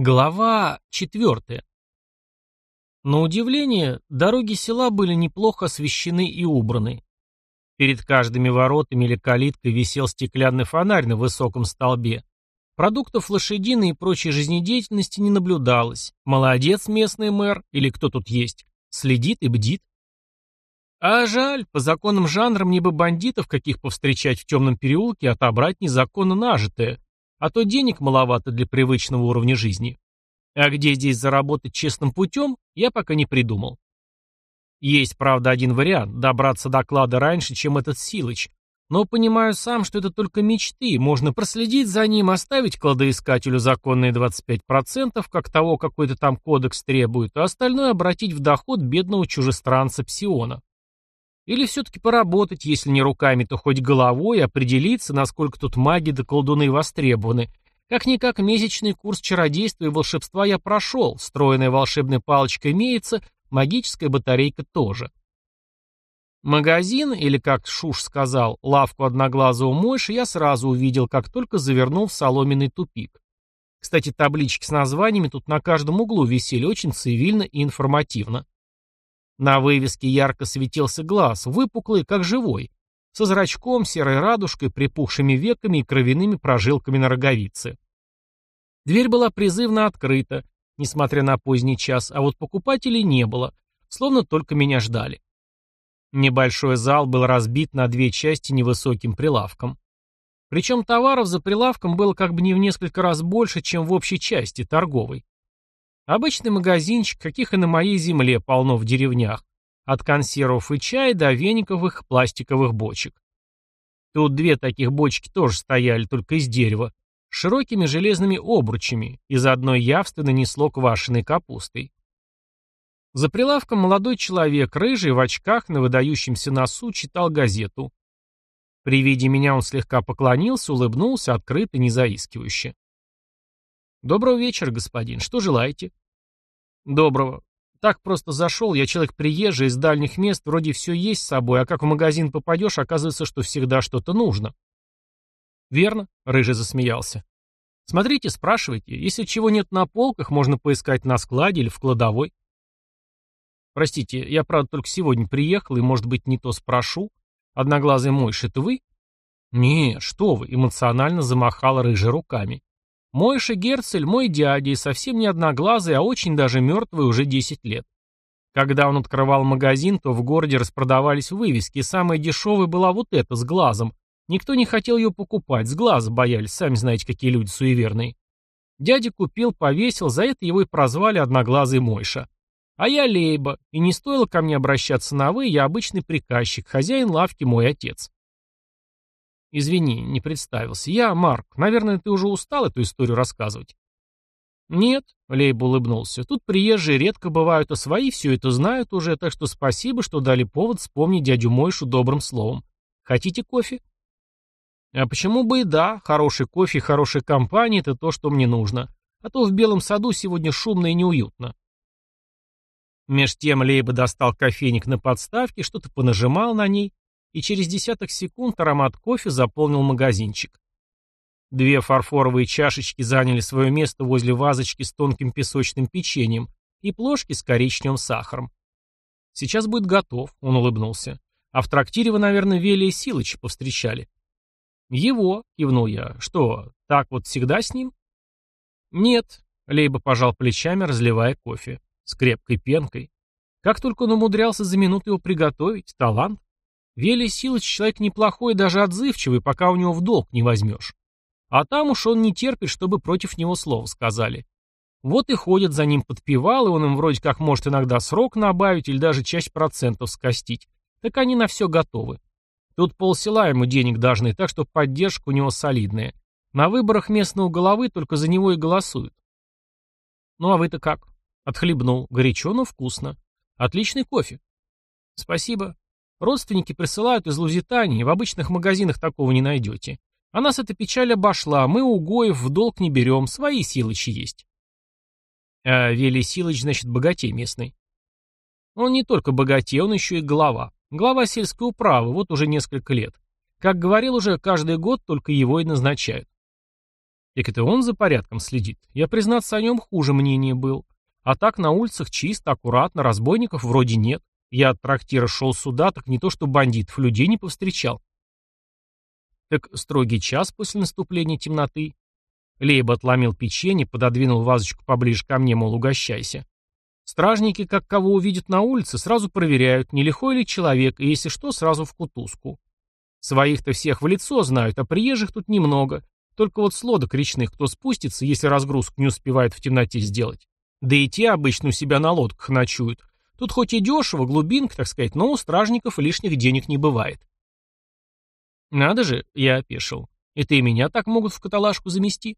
Глава четвертая. На удивление, дороги села были неплохо освещены и убраны. Перед каждыми воротами или калиткой висел стеклянный фонарь на высоком столбе. Продуктов лошадиной и прочей жизнедеятельности не наблюдалось. Молодец местный мэр, или кто тут есть, следит и бдит. А жаль, по законам жанра мне бы бандитов каких повстречать в темном переулке отобрать незаконно нажитое, а то денег маловато для привычного уровня жизни. А где здесь заработать честным путем, я пока не придумал. Есть, правда, один вариант – добраться до клада раньше, чем этот Силыч. Но понимаю сам, что это только мечты, можно проследить за ним, оставить кладоискателю законные 25%, как того какой-то там кодекс требует, а остальное обратить в доход бедного чужестранца Псиона. Или все-таки поработать, если не руками, то хоть головой, определиться, насколько тут маги да колдуны востребованы. Как-никак месячный курс чародейства и волшебства я прошел, встроенная волшебная палочка имеется, магическая батарейка тоже. Магазин, или, как Шуш сказал, лавку одноглазого мойши я сразу увидел, как только завернул в соломенный тупик. Кстати, таблички с названиями тут на каждом углу висели очень цивильно и информативно. На вывеске ярко светился глаз, выпуклый, как живой, со зрачком, серой радужкой, припухшими веками и кровяными прожилками на роговице. Дверь была призывно открыта, несмотря на поздний час, а вот покупателей не было, словно только меня ждали. Небольшой зал был разбит на две части невысоким прилавком. Причем товаров за прилавком было как бы не в несколько раз больше, чем в общей части, торговой. Обычный магазинчик, каких и на моей земле полно в деревнях. От консервов и чая до вениковых пластиковых бочек. Тут две таких бочки тоже стояли, только из дерева, с широкими железными обручами, из одной явственно несло квашеной капустой. За прилавком молодой человек, рыжий, в очках, на выдающемся носу, читал газету. При виде меня он слегка поклонился, улыбнулся, открыто, незаискивающе. «Доброго вечера, господин. Что желаете?» «Доброго. Так просто зашел, я человек приезжий, из дальних мест, вроде все есть с собой, а как в магазин попадешь, оказывается, что всегда что-то нужно». «Верно», — Рыжий засмеялся. «Смотрите, спрашивайте. Если чего нет на полках, можно поискать на складе или в кладовой». «Простите, я, правда, только сегодня приехал, и, может быть, не то спрошу. Одноглазый мойш, это вы?» «Не, что вы», — эмоционально замахал Рыжий руками. Мойша Герцель мой дядя и совсем не одноглазый, а очень даже мертвый уже 10 лет. Когда он открывал магазин, то в городе распродавались вывески, и самая дешевая была вот эта, с глазом. Никто не хотел ее покупать, с глаза боялись, сами знаете, какие люди суеверные. Дядя купил, повесил, за это его и прозвали одноглазый Мойша. А я Лейба, и не стоило ко мне обращаться на «вы», я обычный приказчик, хозяин лавки мой отец. «Извини, не представился. Я Марк. Наверное, ты уже устал эту историю рассказывать?» «Нет», — Лейб улыбнулся, — «тут приезжие редко бывают, а свои все это знают уже, так что спасибо, что дали повод вспомнить дядю Мойшу добрым словом. Хотите кофе?» «А почему бы и да, хороший кофе и хорошая компания — это то, что мне нужно. А то в Белом саду сегодня шумно и неуютно». Меж тем Лейба достал кофейник на подставке, что-то понажимал на ней, и через десяток секунд аромат кофе заполнил магазинчик. Две фарфоровые чашечки заняли свое место возле вазочки с тонким песочным печеньем и плошки с коричневым сахаром. «Сейчас будет готов», — он улыбнулся. «А в трактире вы, наверное, Вели и Силыча повстречали». «Его», — кивнул я. «Что, так вот всегда с ним?» «Нет», — Лейба пожал плечами, разливая кофе. С крепкой пенкой. Как только он умудрялся за минуту его приготовить, талант. Велий Силыч человек неплохой, даже отзывчивый, пока у него в долг не возьмешь. А там уж он не терпит, чтобы против него слово сказали. Вот и ходят за ним подпевал, и он им вроде как может иногда срок набавить или даже часть процентов скостить. Так они на все готовы. Тут полсела ему денег должны, так что поддержка у него солидная. На выборах местного головы только за него и голосуют. Ну а вы-то как? Отхлебнул. Горячо, но вкусно. Отличный кофе. Спасибо. Родственники присылают из Лузитании, в обычных магазинах такого не найдете. А нас эта печаль обошла, мы у Гоев в долг не берем, свои силычи есть. А Велий Силыч, значит, богатей местный. Он не только богатей, он еще и глава. Глава сельской управы, вот уже несколько лет. Как говорил уже, каждый год только его и назначают. Так это он за порядком следит. Я, признаться, о нем хуже мнения был. А так на улицах чисто, аккуратно, разбойников вроде нет. Я от трактира шел сюда, так не то что бандитов, людей не повстречал. Так строгий час после наступления темноты. Лейб отломил печенье, пододвинул вазочку поближе ко мне, мол, угощайся. Стражники, как кого увидят на улице, сразу проверяют, не лихой ли человек, и если что, сразу в кутузку. Своих-то всех в лицо знают, а приезжих тут немного. Только вот с лодок речных кто спустится, если разгрузку не успевает в темноте сделать. Да и те обычно у себя на лодках ночуют. Тут хоть и дешево, глубинка, так сказать, но у стражников лишних денег не бывает. Надо же, я опешил. Это и меня так могут в каталажку замести?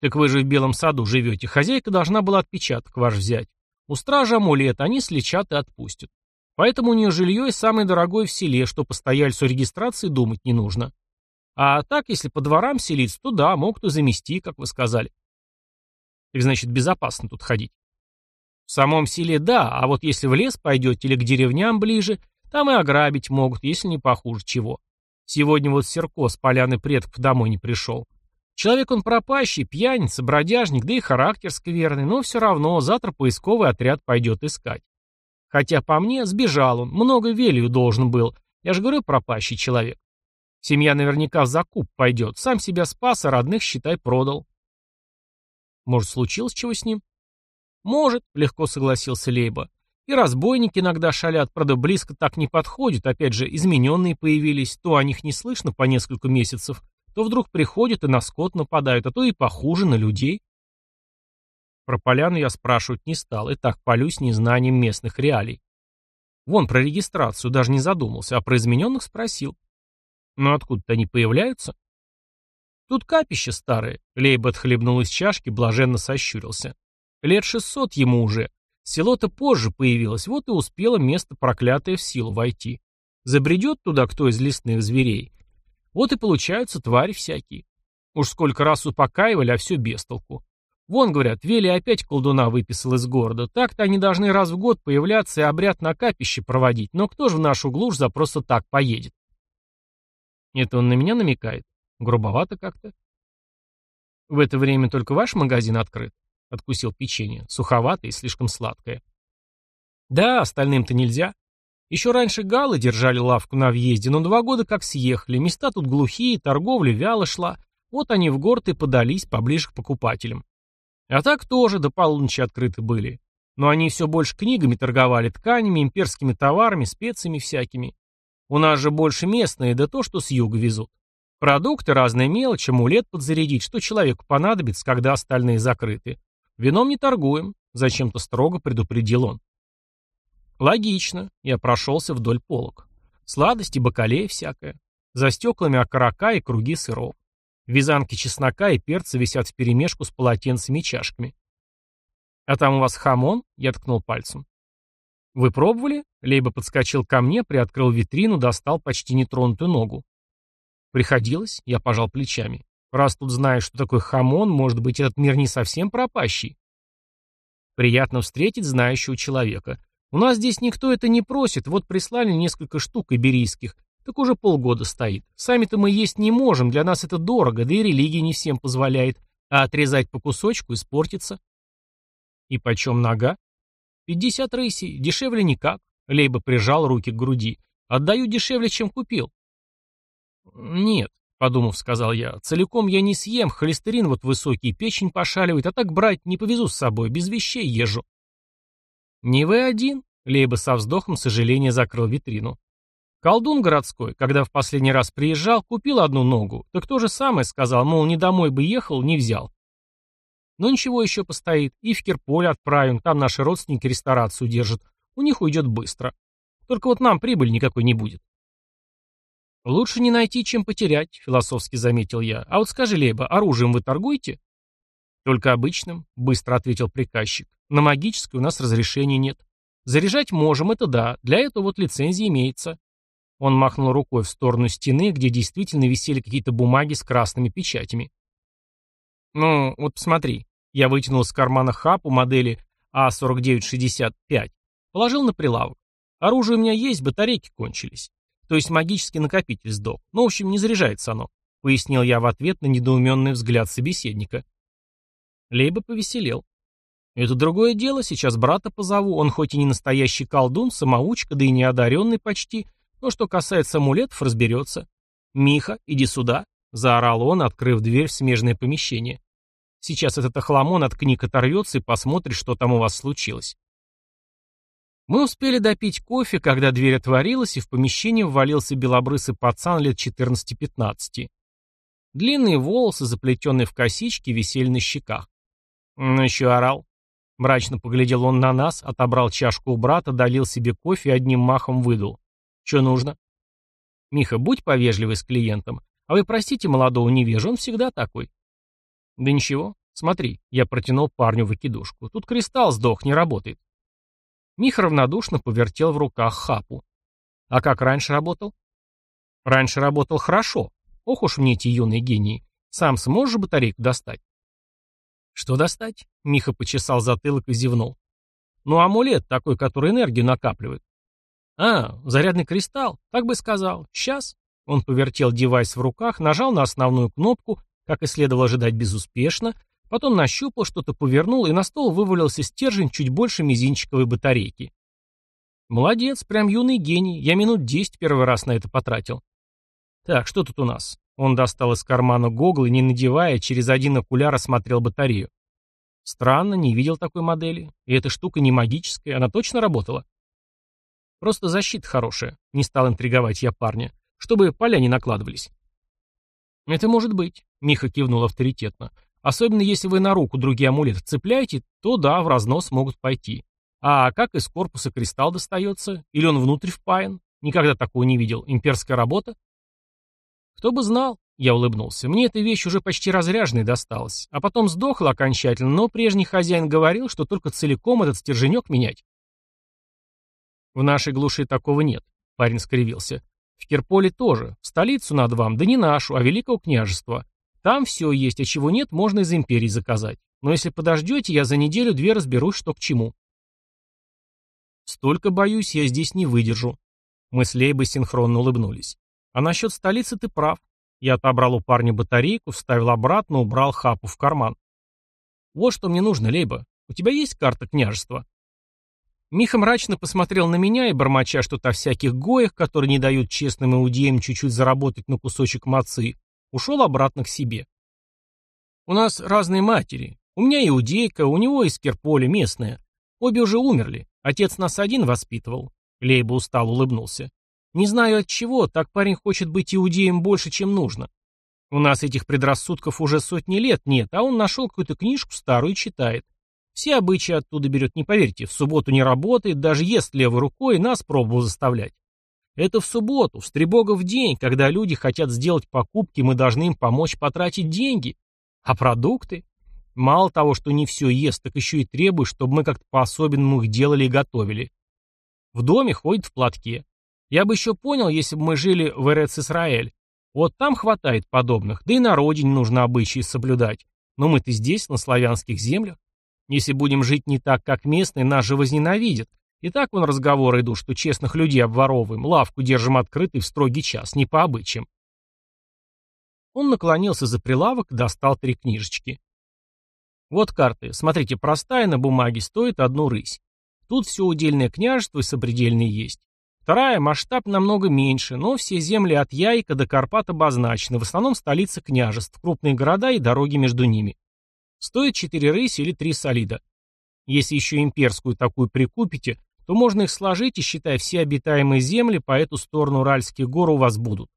Так вы же в Белом саду живете. Хозяйка должна была отпечаток ваш взять. У стражи амулет, они слечат и отпустят. Поэтому у нее жилье и самое дорогое в селе, что постояльцу регистрации думать не нужно. А так, если по дворам селиться, то да, могут и замести, как вы сказали. Так значит, безопасно тут ходить. В самом селе да, а вот если в лес пойдете или к деревням ближе, там и ограбить могут, если не похуже чего. Сегодня вот Серко с поляны предков домой не пришел. Человек он пропащий, пьяница, бродяжник, да и характер скверный, но все равно завтра поисковый отряд пойдет искать. Хотя по мне, сбежал он, много велью должен был. Я же говорю, пропащий человек. Семья наверняка в закуп пойдет, сам себя спас, а родных, считай, продал. Может, случилось чего с ним? Может, легко согласился Лейба. И разбойники иногда шалят, правда, близко так не подходят, опять же, измененные появились, то о них не слышно по несколько месяцев, то вдруг приходят и на скот нападают, а то и похуже на людей. Про поляну я спрашивать не стал, и так полюсь незнанием местных реалий. Вон про регистрацию даже не задумался, а про измененных спросил. Ну откуда-то они появляются? Тут капище старое. Лейб отхлебнул из чашки, блаженно сощурился. Лет шестьсот ему уже. Село-то позже появилось, вот и успело место проклятое в силу войти. Забредет туда кто из лесных зверей. Вот и получаются твари всякие. Уж сколько раз упокаивали, а все без толку. Вон, говорят, Вели опять колдуна выписал из города. Так-то они должны раз в год появляться и обряд на капище проводить. Но кто же в нашу глушь за просто так поедет? Это он на меня намекает? Грубовато как-то. В это время только ваш магазин открыт? Откусил печенье. Суховатое и слишком сладкое. Да, остальным-то нельзя. Еще раньше галы держали лавку на въезде, но два года как съехали. Места тут глухие, торговля вяло шла. Вот они в город и подались поближе к покупателям. А так тоже до полуночи открыты были. Но они все больше книгами торговали, тканями, имперскими товарами, специями всякими. У нас же больше местные, да то, что с юга везут. Продукты, разные мелочи, амулет подзарядить, что человеку понадобится, когда остальные закрыты. Вином не торгуем, зачем-то строго предупредил он. Логично, я прошелся вдоль полок. Сладости, бакалея всякое. За стеклами окорока и круги сыров. Вязанки чеснока и перца висят вперемешку с полотенцами и чашками. «А там у вас хамон?» — я ткнул пальцем. «Вы пробовали?» — Лейба подскочил ко мне, приоткрыл витрину, достал почти нетронутую ногу. «Приходилось?» — я пожал плечами. «Раз тут знаешь, что такое хамон, может быть, этот мир не совсем пропащий?» «Приятно встретить знающего человека. У нас здесь никто это не просит, вот прислали несколько штук иберийских, так уже полгода стоит. Сами-то мы есть не можем, для нас это дорого, да и религия не всем позволяет, а отрезать по кусочку испортится». «И почем нога?» «Пятьдесят рысей, дешевле никак», — Лейба прижал руки к груди. «Отдаю дешевле, чем купил». «Нет», — подумав, сказал я, — «целиком я не съем, холестерин вот высокий, печень пошаливает, а так брать не повезу с собой, без вещей езжу». «Не вы один?» — Лейба со вздохом сожаления закрыл витрину. Колдун городской, когда в последний раз приезжал, купил одну ногу, так то же самое сказал, мол, не домой бы ехал, не взял. Но ничего еще постоит, и в Кирполе отправим, там наши родственники ресторацию держат, у них уйдет быстро. Только вот нам прибыль никакой не будет. «Лучше не найти, чем потерять», — философски заметил я. «А вот скажи, Лейба, оружием вы торгуете?» «Только обычным», — быстро ответил приказчик. «На магическое у нас разрешения нет. Заряжать можем, это да, для этого вот лицензия имеется». Он махнул рукой в сторону стены, где действительно висели какие-то бумаги с красными печатями. «Ну, вот посмотри». Я вытянул из кармана хапу модели А4965. Положил на прилавок. Оружие у меня есть, батарейки кончились. То есть магический накопитель сдох. Ну, в общем, не заряжается оно. пояснил я в ответ на недоуменный взгляд собеседника. Лейба повеселел. Это другое дело, сейчас брата позову, он хоть и не настоящий колдун, самоучка, да и не одаренный почти, но что касается амулетов, разберется. «Миха, иди сюда», — заорал он, открыв дверь в смежное помещение. «Сейчас этот охламон от книг оторвется и посмотрит, что там у вас случилось». Мы успели допить кофе, когда дверь отворилась, и в помещение ввалился белобрысый пацан лет 14-15. Длинные волосы, заплетенные в косички, висели на щеках. Ну еще орал. Мрачно поглядел он на нас, отобрал чашку у брата, долил себе кофе и одним махом выдул. Че нужно? Миха, будь повежливый с клиентом. А вы простите молодого невежу, он всегда такой. Да ничего, смотри, я протянул парню выкидушку. Тут кристалл сдох, не работает. Миха равнодушно повертел в руках хапу. А как раньше работал? Раньше работал хорошо. Ох уж мне эти юные гении. Сам сможешь батарейку достать? Что достать? Миха почесал затылок и зевнул. Ну, амулет такой, который энергию накапливает. А, зарядный кристалл, так бы сказал. Сейчас. Он повертел девайс в руках, нажал на основную кнопку, как и следовало ожидать безуспешно, Потом нащупал, что-то повернул, и на стол вывалился стержень чуть больше мизинчиковой батарейки. Молодец, прям юный гений. Я минут десять первый раз на это потратил. Так, что тут у нас? Он достал из кармана гогл и, не надевая, через один окуляр осмотрел батарею. Странно, не видел такой модели. И эта штука не магическая, она точно работала? Просто защита хорошая, не стал интриговать я парня, чтобы поля не накладывались. Это может быть, Миха кивнул авторитетно. Особенно если вы на руку другие амулеты цепляете, то да, в разнос могут пойти. А как из корпуса кристалл достается? Или он внутрь впаян? Никогда такого не видел. Имперская работа? Кто бы знал, я улыбнулся. Мне эта вещь уже почти разряженной досталась. А потом сдохла окончательно, но прежний хозяин говорил, что только целиком этот стерженек менять. В нашей глуши такого нет, парень скривился. В Кирполе тоже. В столицу надо вам, да не нашу, а Великого княжества. Там все есть, а чего нет, можно из империи заказать. Но если подождете, я за неделю-две разберусь, что к чему. Столько, боюсь, я здесь не выдержу. Мы с Лейбой синхронно улыбнулись. А насчет столицы ты прав. Я отобрал у парня батарейку, вставил обратно, убрал хапу в карман. Вот что мне нужно, Лейба. У тебя есть карта княжества? Миха мрачно посмотрел на меня и, бормоча что-то о всяких гоях, которые не дают честным иудеям чуть-чуть заработать на кусочек мацы, ушел обратно к себе. У нас разные матери. У меня иудейка, у него из Керполя местная. Обе уже умерли. Отец нас один воспитывал. Лейба устал улыбнулся. Не знаю от чего, так парень хочет быть иудеем больше, чем нужно. У нас этих предрассудков уже сотни лет нет, а он нашел какую-то книжку старую и читает. Все обычаи оттуда берет, не поверьте, в субботу не работает, даже ест левой рукой, нас пробовал заставлять. Это в субботу, в Стребогов день, когда люди хотят сделать покупки, мы должны им помочь потратить деньги. А продукты? Мало того, что не все ест, так еще и требует, чтобы мы как-то по-особенному их делали и готовили. В доме ходит в платке. Я бы еще понял, если бы мы жили в Эрец-Исраэль. Вот там хватает подобных, да и на родине нужно обычаи соблюдать. Но мы-то здесь, на славянских землях. Если будем жить не так, как местные, нас же возненавидят. И так вон разговоры идут, что честных людей обворовываем, лавку держим открытой в строгий час, не по обычаям. Он наклонился за прилавок и достал три книжечки. Вот карты. Смотрите, простая на бумаге стоит одну рысь. Тут все удельное княжество и сопредельные есть. Вторая, масштаб намного меньше, но все земли от Яйка до Карпат обозначены, в основном столицы княжеств, крупные города и дороги между ними. Стоит четыре рыси или три солида. Если еще имперскую такую прикупите, то можно их сложить и, считай, все обитаемые земли по эту сторону Уральских гор у вас будут.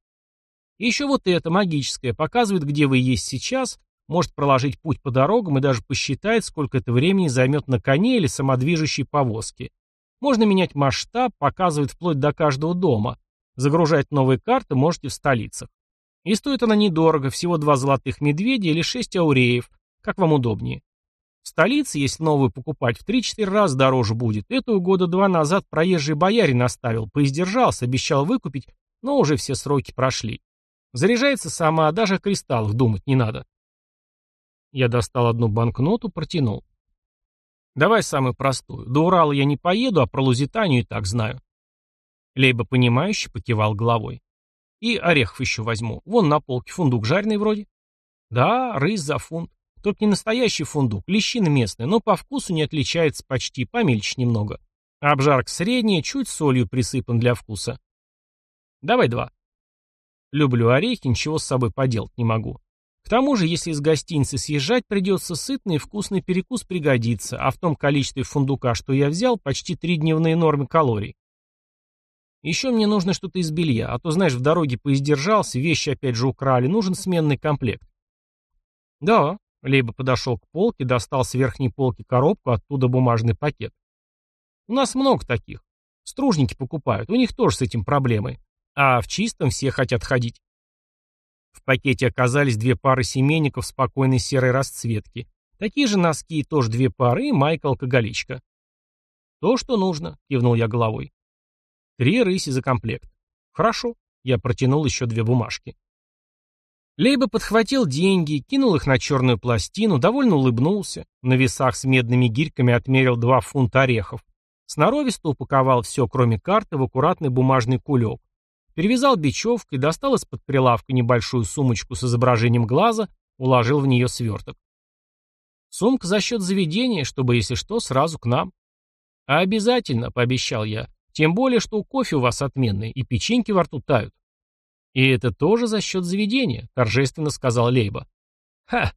И еще вот это, магическое, показывает, где вы есть сейчас, может проложить путь по дорогам и даже посчитает, сколько это времени займет на коне или самодвижущей повозке. Можно менять масштаб, показывает вплоть до каждого дома. Загружать новые карты можете в столицах. И стоит она недорого, всего два золотых медведя или шесть ауреев, как вам удобнее. В столице, если новую покупать, в 3-4 раза дороже будет. Эту года два назад проезжий боярин оставил, поиздержался, обещал выкупить, но уже все сроки прошли. Заряжается сама, даже о кристаллах думать не надо. Я достал одну банкноту, протянул. Давай самую простую. До Урала я не поеду, а про Лузитанию и так знаю. Лейба, понимающе покивал головой. И орехов еще возьму. Вон на полке фундук жареный вроде. Да, рыс за фунт. Только не настоящий фундук, лещина местная, но по вкусу не отличается почти, помельче немного. Обжарка средняя, чуть солью присыпан для вкуса. Давай два. Люблю орехи, ничего с собой поделать не могу. К тому же, если из гостиницы съезжать, придется сытный и вкусный перекус пригодится, а в том количестве фундука, что я взял, почти три дневные нормы калорий. Еще мне нужно что-то из белья, а то, знаешь, в дороге поиздержался, вещи опять же украли, нужен сменный комплект. Да, Лейба подошел к полке, достал с верхней полки коробку, оттуда бумажный пакет. У нас много таких. Стружники покупают, у них тоже с этим проблемы. А в чистом все хотят ходить. В пакете оказались две пары семейников спокойной серой расцветки. Такие же носки, тоже две пары, и майка-алкоголичка. «То, что нужно», — кивнул я головой. «Три рыси за комплект». «Хорошо». Я протянул еще две бумажки. Лейба подхватил деньги, кинул их на черную пластину, довольно улыбнулся, на весах с медными гирьками отмерил два фунта орехов, сноровисто упаковал все, кроме карты, в аккуратный бумажный кулек, Перевязал бечевкой, достал из-под прилавка небольшую сумочку с изображением глаза, уложил в нее сверток. Сумка за счет заведения, чтобы, если что, сразу к нам. А обязательно, пообещал я. Тем более, что кофе у вас отменный, и печеньки во рту тают. И это тоже за счет заведения, торжественно сказал Лейба. Ха,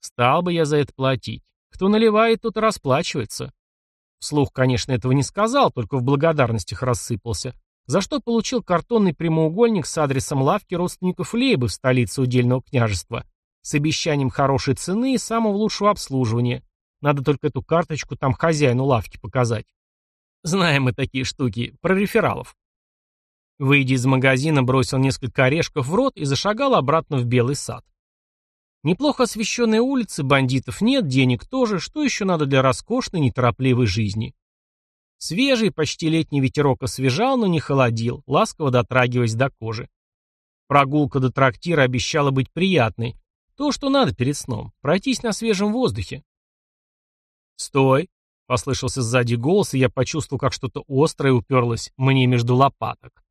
стал бы я за это платить. Кто наливает, тот расплачивается. Вслух, конечно, этого не сказал, только в благодарностях рассыпался за что получил картонный прямоугольник с адресом лавки родственников Лейбы в столице удельного княжества, с обещанием хорошей цены и самого лучшего обслуживания. Надо только эту карточку там хозяину лавки показать. Знаем мы такие штуки, про рефералов. Выйдя из магазина, бросил несколько орешков в рот и зашагал обратно в Белый сад. Неплохо освещенные улицы, бандитов нет, денег тоже, что еще надо для роскошной, неторопливой жизни. Свежий, почти летний ветерок освежал, но не холодил, ласково дотрагиваясь до кожи. Прогулка до трактира обещала быть приятной. То, что надо перед сном. Пройтись на свежем воздухе. «Стой!» — послышался сзади голос, и я почувствовал, как что-то острое уперлось мне между лопаток.